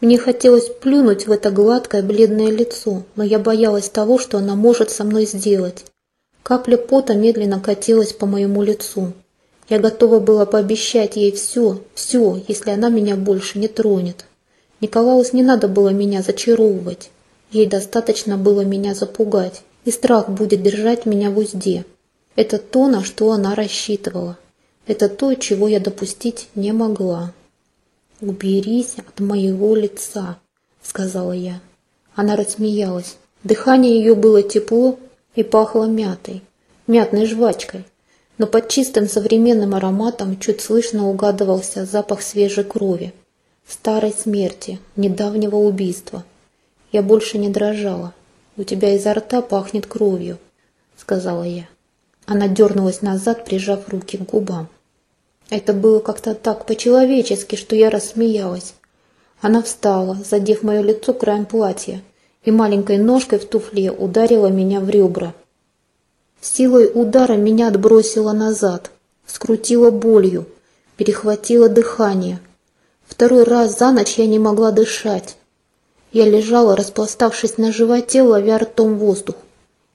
Мне хотелось плюнуть в это гладкое бледное лицо, но я боялась того, что она может со мной сделать. Капля пота медленно катилась по моему лицу. Я готова была пообещать ей все, все, если она меня больше не тронет. Николаус не надо было меня зачаровывать. Ей достаточно было меня запугать, и страх будет держать меня в узде. Это то, на что она рассчитывала. Это то, чего я допустить не могла. «Уберись от моего лица», — сказала я. Она рассмеялась. Дыхание ее было тепло и пахло мятой, мятной жвачкой. Но под чистым современным ароматом чуть слышно угадывался запах свежей крови, старой смерти, недавнего убийства. Я больше не дрожала. «У тебя изо рта пахнет кровью», — сказала я. Она дернулась назад, прижав руки к губам. Это было как-то так по-человечески, что я рассмеялась. Она встала, задев мое лицо краем платья, и маленькой ножкой в туфле ударила меня в ребра. Силой удара меня отбросило назад, скрутило болью, перехватило дыхание. Второй раз за ночь я не могла дышать. Я лежала, распластавшись на животе, ловя ртом воздух.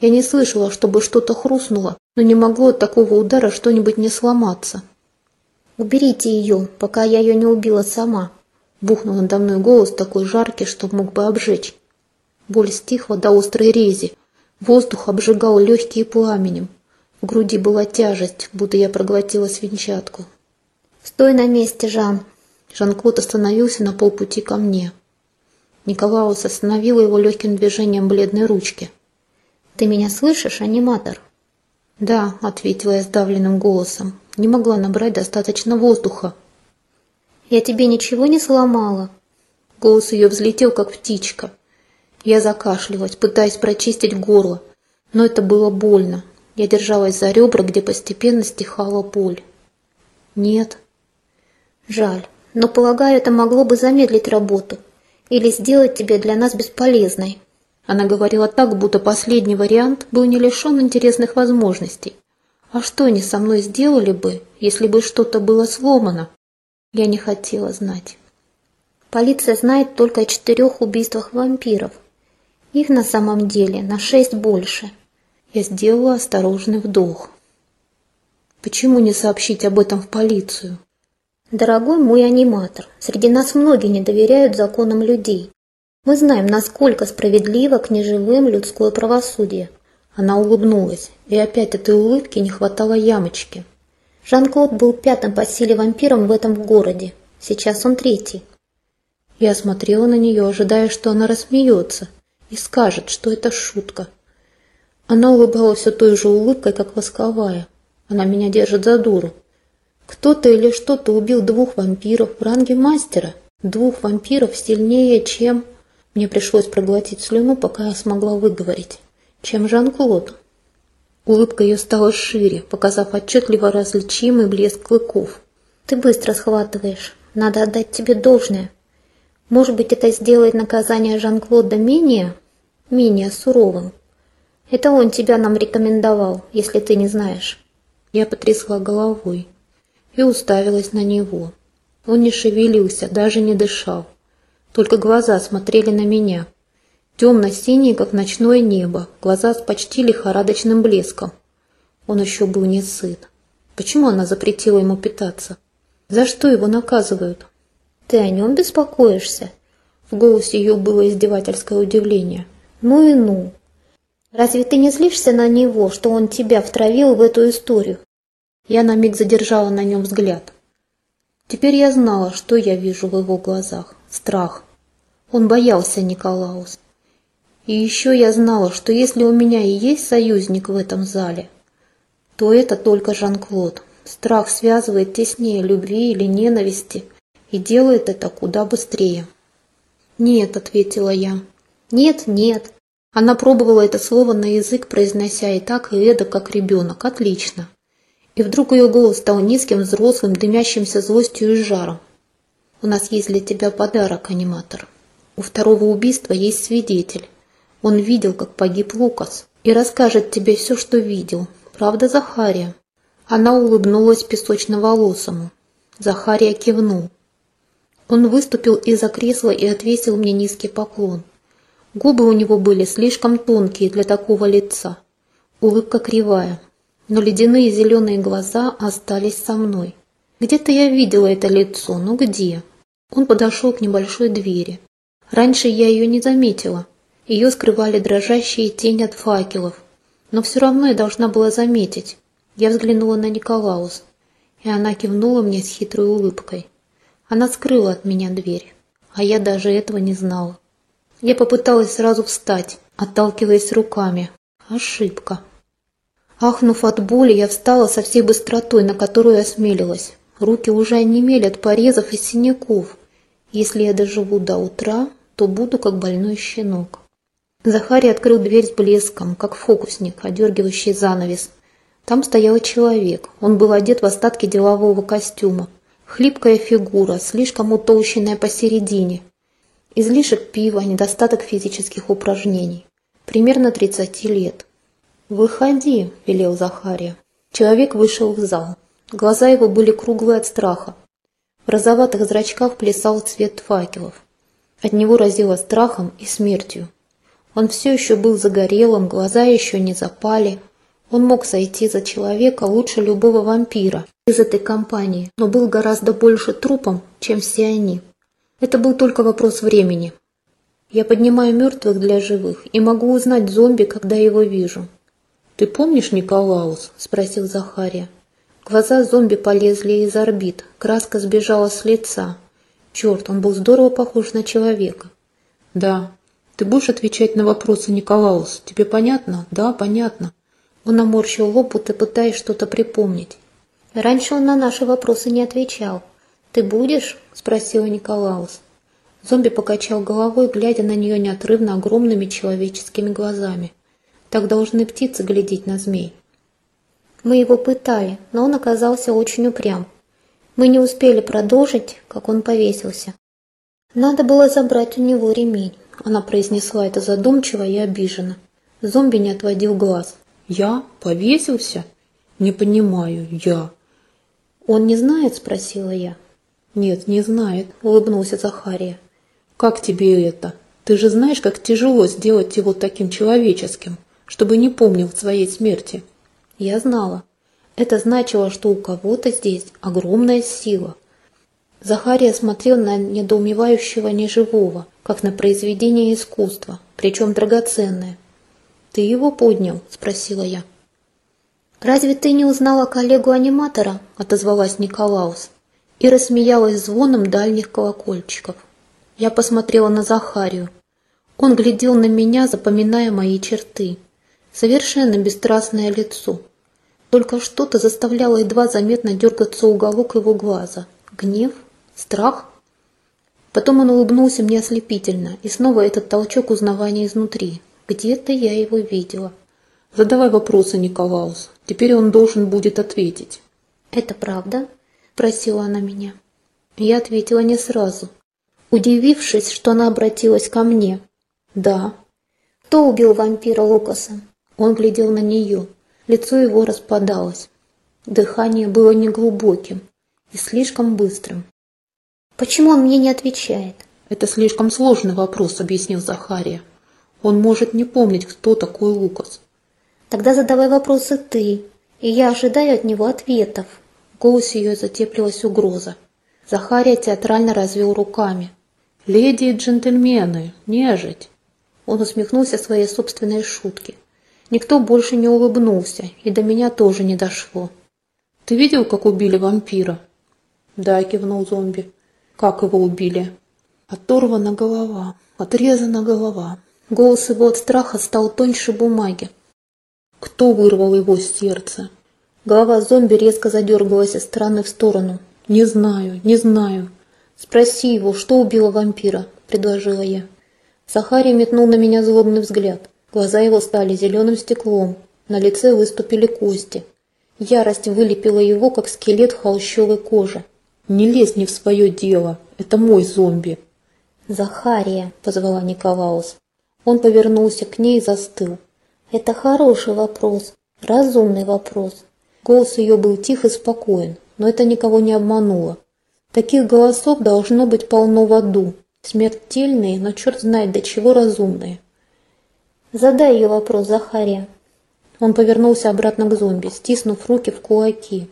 Я не слышала, чтобы что-то хрустнуло, но не могло от такого удара что-нибудь не сломаться. «Уберите ее, пока я ее не убила сама», — бухнул надо мной голос такой жаркий, что мог бы обжечь. Боль стихла до острой рези. Воздух обжигал легкие пламенем. В груди была тяжесть, будто я проглотила свинчатку. «Стой на месте, Жан!» Жан-Клод остановился на полпути ко мне. Николаус остановил его легким движением бледной ручки. «Ты меня слышишь, аниматор?» «Да», — ответила я сдавленным голосом. Не могла набрать достаточно воздуха. «Я тебе ничего не сломала?» Голос ее взлетел, как птичка. Я закашлялась, пытаясь прочистить горло, но это было больно. Я держалась за ребра, где постепенно стихала боль. «Нет». «Жаль, но, полагаю, это могло бы замедлить работу или сделать тебя для нас бесполезной». Она говорила так, будто последний вариант был не лишен интересных возможностей. А что они со мной сделали бы, если бы что-то было сломано? Я не хотела знать. Полиция знает только о четырех убийствах вампиров. Их на самом деле на шесть больше. Я сделала осторожный вдох. Почему не сообщить об этом в полицию? Дорогой мой аниматор, среди нас многие не доверяют законам людей. Мы знаем, насколько справедливо к неживым людское правосудие. Она улыбнулась, и опять этой улыбки не хватало ямочки. Жан-Клод был пятым по силе вампиром в этом городе. Сейчас он третий. Я смотрела на нее, ожидая, что она рассмеется и скажет, что это шутка. Она улыбалась все той же улыбкой, как восковая. Она меня держит за дуру. Кто-то или что-то убил двух вампиров в ранге мастера. Двух вампиров сильнее, чем... Мне пришлось проглотить слюну, пока я смогла выговорить. Чем Жан-Клод? Улыбка ее стала шире, показав отчетливо различимый блеск клыков. «Ты быстро схватываешь. Надо отдать тебе должное. Может быть, это сделает наказание Жан-Клода менее... менее суровым. Это он тебя нам рекомендовал, если ты не знаешь». Я потрясла головой и уставилась на него. Он не шевелился, даже не дышал. Только глаза смотрели на меня. Темно-синие, как ночное небо, глаза с почти лихорадочным блеском. Он еще был не сыт. Почему она запретила ему питаться? За что его наказывают? Ты о нем беспокоишься? В голосе ее было издевательское удивление. Ну и ну. Разве ты не злишься на него, что он тебя втравил в эту историю? Я на миг задержала на нем взгляд. Теперь я знала, что я вижу в его глазах. Страх. Он боялся Николаус. И еще я знала, что если у меня и есть союзник в этом зале, то это только Жан-Клод. Страх связывает теснее любви или ненависти и делает это куда быстрее. «Нет», — ответила я. «Нет, нет». Она пробовала это слово на язык, произнося и так, и это, как ребенок. Отлично. И вдруг ее голос стал низким, взрослым, дымящимся злостью и жаром. «У нас есть для тебя подарок, аниматор. У второго убийства есть свидетель. Он видел, как погиб Лукас, и расскажет тебе все, что видел. Правда, Захария?» Она улыбнулась песочно-волосому. Захария кивнул. Он выступил из-за кресла и отвесил мне низкий поклон. Губы у него были слишком тонкие для такого лица. Улыбка кривая, но ледяные зеленые глаза остались со мной. Где-то я видела это лицо, но где? Он подошел к небольшой двери. Раньше я ее не заметила. Ее скрывали дрожащие тени от факелов. Но все равно я должна была заметить. Я взглянула на Николаус, и она кивнула мне с хитрой улыбкой. Она скрыла от меня дверь, а я даже этого не знала. Я попыталась сразу встать, отталкиваясь руками. Ошибка. Ахнув от боли, я встала со всей быстротой, на которую осмелилась. Руки уже онемели от порезов и синяков. Если я доживу до утра, то буду как больной щенок. Захарий открыл дверь с блеском, как фокусник, одергивающий занавес. Там стоял человек. Он был одет в остатки делового костюма. Хлипкая фигура, слишком утолщенная посередине. Излишек пива, недостаток физических упражнений. Примерно 30 лет. «Выходи», – велел Захария. Человек вышел в зал. Глаза его были круглые от страха. В розоватых зрачках плясал цвет факелов. От него разило страхом и смертью. Он все еще был загорелым, глаза еще не запали. Он мог сойти за человека лучше любого вампира из этой компании, но был гораздо больше трупом, чем все они. Это был только вопрос времени. Я поднимаю мертвых для живых и могу узнать зомби, когда его вижу. «Ты помнишь Николаус?» – спросил Захария. Глаза зомби полезли из орбит, краска сбежала с лица. Черт, он был здорово похож на человека. Да. Ты будешь отвечать на вопросы, Николаус? Тебе понятно? Да, понятно. Он наморщил лоб, будто пытаясь что-то припомнить. Раньше он на наши вопросы не отвечал. «Ты будешь?» – спросила Николаус. Зомби покачал головой, глядя на нее неотрывно огромными человеческими глазами. Так должны птицы глядеть на змей. Мы его пытали, но он оказался очень упрям. Мы не успели продолжить, как он повесился. Надо было забрать у него ремень. Она произнесла это задумчиво и обиженно. Зомби не отводил глаз. «Я? Повесился? Не понимаю, я». «Он не знает?» – спросила я. «Нет, не знает», – улыбнулся Захария. «Как тебе это? Ты же знаешь, как тяжело сделать его таким человеческим, чтобы не помнил своей смерти». Я знала. Это значило, что у кого-то здесь огромная сила. Захария смотрел на недоумевающего неживого, как на произведение искусства, причем драгоценное. «Ты его поднял?» – спросила я. «Разве ты не узнала коллегу-аниматора?» – отозвалась Николаус и рассмеялась звоном дальних колокольчиков. Я посмотрела на Захарию. Он глядел на меня, запоминая мои черты совершенно бесстрастное лицо. Только что-то заставляло едва заметно дергаться уголок его глаза. Гнев? Страх? Потом он улыбнулся мне ослепительно, и снова этот толчок узнавания изнутри. Где-то я его видела. «Задавай вопросы, Николаус. Теперь он должен будет ответить». «Это правда?» – просила она меня. Я ответила не сразу, удивившись, что она обратилась ко мне. «Да». «Кто убил вампира Лукаса?» Он глядел на нее. Лицо его распадалось. Дыхание было неглубоким и слишком быстрым. «Почему он мне не отвечает?» «Это слишком сложный вопрос», — объяснил Захария. «Он может не помнить, кто такой Лукас». «Тогда задавай вопросы ты, и я ожидаю от него ответов». В голосе ее затеплилась угроза. Захария театрально развел руками. «Леди и джентльмены, нежить!» Он усмехнулся своей собственной шутке. Никто больше не улыбнулся, и до меня тоже не дошло. «Ты видел, как убили вампира?» «Да», — кивнул зомби. «Как его убили?» Оторвана голова, отрезана голова. Голос его от страха стал тоньше бумаги. Кто вырвал его сердце? Голова зомби резко задергалась из стороны в сторону. «Не знаю, не знаю». «Спроси его, что убило вампира?» – предложила я. Захарий метнул на меня злобный взгляд. Глаза его стали зеленым стеклом, на лице выступили кости. Ярость вылепила его, как скелет холщовой кожи. «Не лезь не в свое дело, это мой зомби!» «Захария!» – позвала Николаус. Он повернулся к ней и застыл. «Это хороший вопрос, разумный вопрос». Голос ее был тих и спокоен, но это никого не обмануло. Таких голосов должно быть полно в аду. Смертельные, но черт знает до чего разумные. Задай ей вопрос, Захария. Он повернулся обратно к зомби, стиснув руки в кулаки.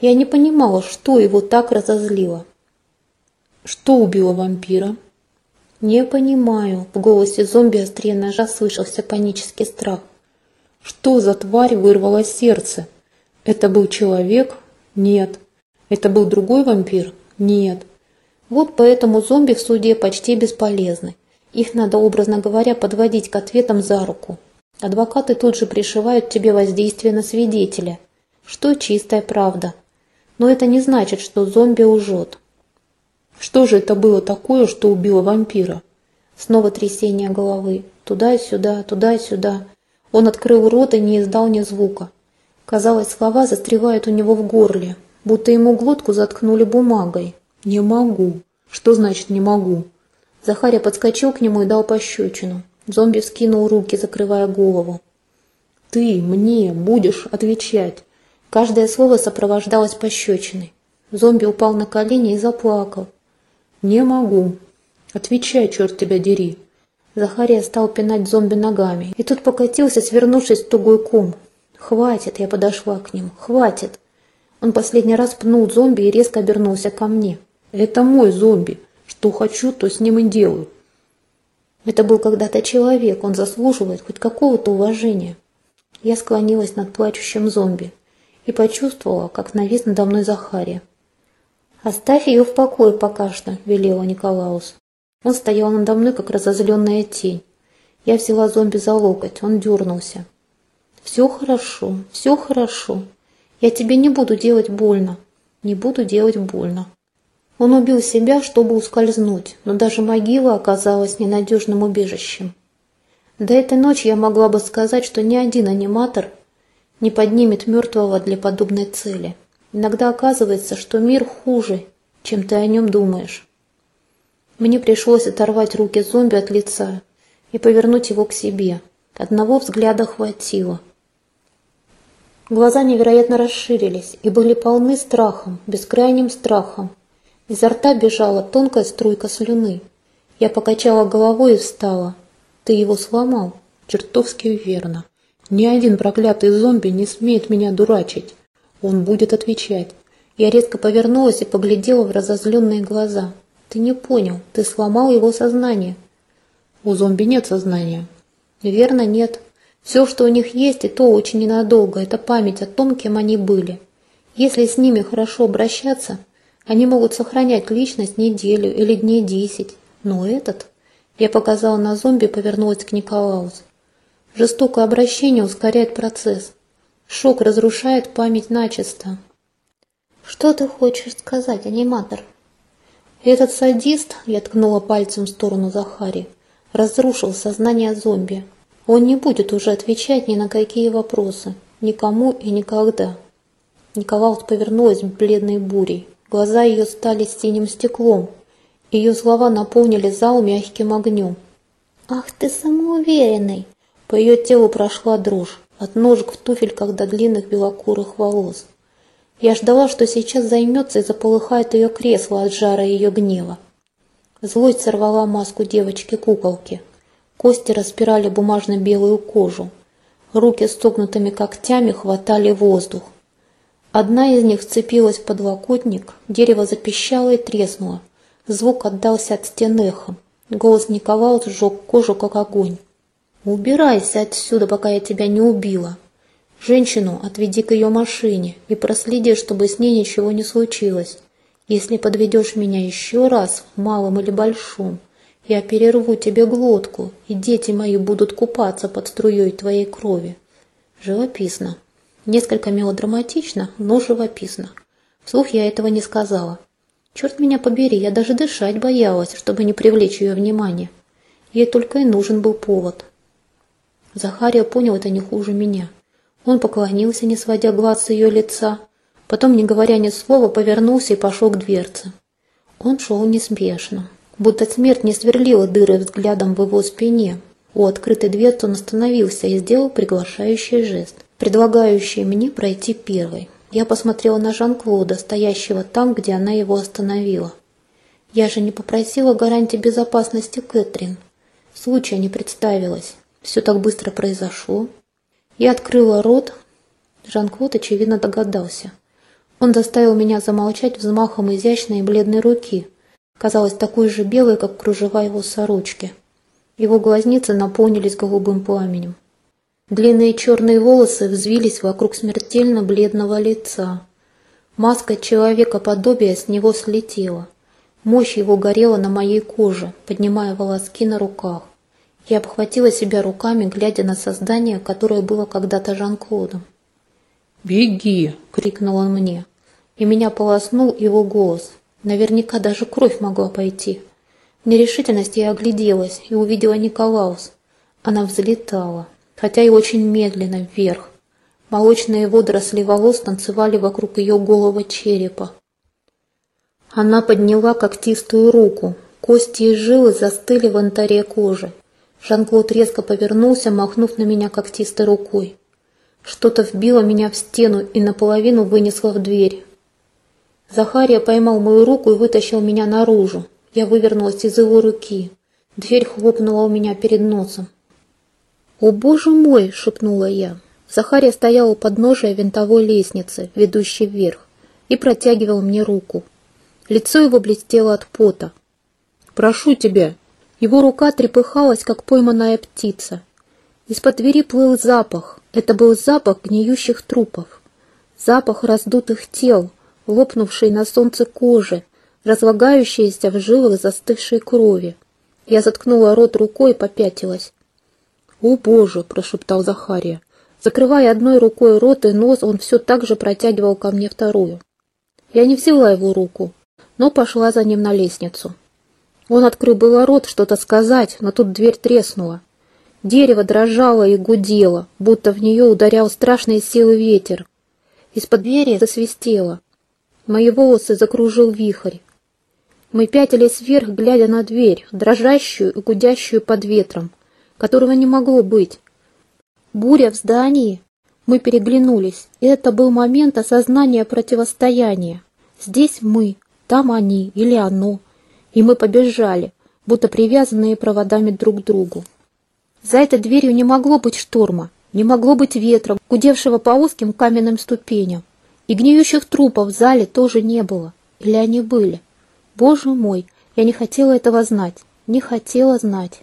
Я не понимала, что его так разозлило. Что убило вампира? Не понимаю. В голосе зомби острее ножа слышался панический страх. Что за тварь вырвала сердце? Это был человек? Нет. Это был другой вампир? Нет. Вот поэтому зомби в суде почти бесполезны. Их надо, образно говоря, подводить к ответам за руку. Адвокаты тут же пришивают тебе воздействие на свидетеля, что чистая правда. Но это не значит, что зомби лжет. Что же это было такое, что убило вампира? Снова трясение головы. Туда-сюда, туда-сюда. Он открыл рот и не издал ни звука. Казалось, слова застревают у него в горле, будто ему глотку заткнули бумагой. «Не могу». «Что значит «не могу»?» Захария подскочил к нему и дал пощечину. Зомби вскинул руки, закрывая голову. «Ты мне будешь отвечать!» Каждое слово сопровождалось пощечиной. Зомби упал на колени и заплакал. «Не могу. Отвечай, черт тебя дери!» Захария стал пинать зомби ногами, и тут покатился, свернувшись в тугой ком. «Хватит!» – я подошла к нему. «Хватит!» Он последний раз пнул зомби и резко обернулся ко мне. «Это мой зомби. Что хочу, то с ним и делаю. Это был когда-то человек, он заслуживает хоть какого-то уважения. Я склонилась над плачущим зомби и почувствовала, как навис надо мной Захария. «Оставь ее в покое пока что», – велела Николаус. Он стоял надо мной, как разозленная тень. Я взяла зомби за локоть, он дернулся. «Все хорошо, все хорошо. Я тебе не буду делать больно. Не буду делать больно». Он убил себя, чтобы ускользнуть, но даже могила оказалась ненадежным убежищем. До этой ночи я могла бы сказать, что ни один аниматор не поднимет мертвого для подобной цели. Иногда оказывается, что мир хуже, чем ты о нем думаешь. Мне пришлось оторвать руки зомби от лица и повернуть его к себе. Одного взгляда хватило. Глаза невероятно расширились и были полны страхом, бескрайним страхом, Изо рта бежала тонкая струйка слюны. Я покачала головой и встала. Ты его сломал? Чертовски верно. Ни один проклятый зомби не смеет меня дурачить. Он будет отвечать. Я резко повернулась и поглядела в разозленные глаза. Ты не понял, ты сломал его сознание. У зомби нет сознания. Верно, нет. Все, что у них есть, и то очень ненадолго, это память о том, кем они были. Если с ними хорошо обращаться, они могут сохранять личность неделю или дней десять, но этот... Я показала на зомби и повернулась к Николаусу. Жестокое обращение ускоряет процесс. Шок разрушает память начисто. Что ты хочешь сказать, аниматор? Этот садист, я ткнула пальцем в сторону Захари, разрушил сознание зомби. Он не будет уже отвечать ни на какие вопросы, никому и никогда. Николаус повернулась бледной бурей. Глаза ее стали синим стеклом. Ее слова наполнили зал мягким огнем. «Ах ты самоуверенный!» По ее телу прошла дрожь, от ножек в туфельках до длинных белокурых волос. Я ждала, что сейчас займется и заполыхает ее кресло от жара ее гнева. Злость сорвала маску девочки-куколки. Кости распирали бумажно-белую кожу. Руки с согнутыми когтями хватали воздух. Одна из них вцепилась в подлокотник, дерево запищало и треснуло. Звук отдался от стен эхом. Голос Николая сжег кожу, как огонь. «Убирайся отсюда, пока я тебя не убила. Женщину отведи к ее машине и проследи, чтобы с ней ничего не случилось. Если подведешь меня еще раз, в малом или большом, я перерву тебе глотку, и дети мои будут купаться под струей твоей крови». Живописно. Несколько мелодраматично, но живописно. Вслух я этого не сказала. Черт меня побери, я даже дышать боялась, чтобы не привлечь ее внимание. Ей только и нужен был повод. Захария понял это не хуже меня. Он поклонился, не сводя глаз с ее лица, потом, не говоря ни слова, повернулся и пошел к дверце. Он шел неспешно, будто смерть не сверлила дыры взглядом в его спине. У открытой дверцы он остановился и сделал приглашающий жест предлагающий мне пройти первой. Я посмотрела на Жан-Клода, стоящего там, где она его остановила. Я же не попросила гарантии безопасности Кэтрин. Случая не представилось. Все так быстро произошло. Я открыла рот. Жан-Клод, очевидно, догадался. Он заставил меня замолчать взмахом изящной и бледной руки, казалось такой же белой, как кружева его сорочки. Его глазницы наполнились голубым пламенем. Длинные черные волосы взвились вокруг смертельно бледного лица. Маска человека-подобия с него слетела. Мощь его горела на моей коже, поднимая волоски на руках. Я обхватила себя руками, глядя на создание, которое было когда-то Жан-Клодом. «Беги!» — крикнул он мне. И меня полоснул его голос. Наверняка даже кровь могла пойти. В нерешительности я огляделась и увидела Николаус. Она взлетала хотя и очень медленно вверх. Молочные водоросли волос танцевали вокруг ее голого черепа. Она подняла когтистую руку. Кости и жилы застыли в антаре кожи. Жан-Клод резко повернулся, махнув на меня когтистой рукой. Что-то вбило меня в стену и наполовину вынесло в дверь. Захария поймал мою руку и вытащил меня наружу. Я вывернулась из его руки. Дверь хлопнула у меня перед носом. «О, боже мой!» – шепнула я. Захария стоял у подножия винтовой лестницы, ведущей вверх, и протягивал мне руку. Лицо его блестело от пота. «Прошу тебя!» Его рука трепыхалась, как пойманная птица. Из-под двери плыл запах. Это был запах гниющих трупов. Запах раздутых тел, лопнувшей на солнце кожи, разлагающейся в жилах застывшей крови. Я заткнула рот рукой и попятилась. «О, Боже!» – прошептал Захария. Закрывая одной рукой рот и нос, он все так же протягивал ко мне вторую. Я не взяла его руку, но пошла за ним на лестницу. Он открыл было рот что-то сказать, но тут дверь треснула. Дерево дрожало и гудело, будто в нее ударял страшной силы ветер. Из-под двери засвистело. Мои волосы закружил вихрь. Мы пятились вверх, глядя на дверь, дрожащую и гудящую под ветром которого не могло быть. Буря в здании. Мы переглянулись, и это был момент осознания противостояния. Здесь мы, там они или оно, и мы побежали, будто привязанные проводами друг к другу. За этой дверью не могло быть шторма, не могло быть ветра, гудевшего по узким каменным ступеням. И гниющих трупов в зале тоже не было. Или они были? Боже мой, я не хотела этого знать, не хотела знать.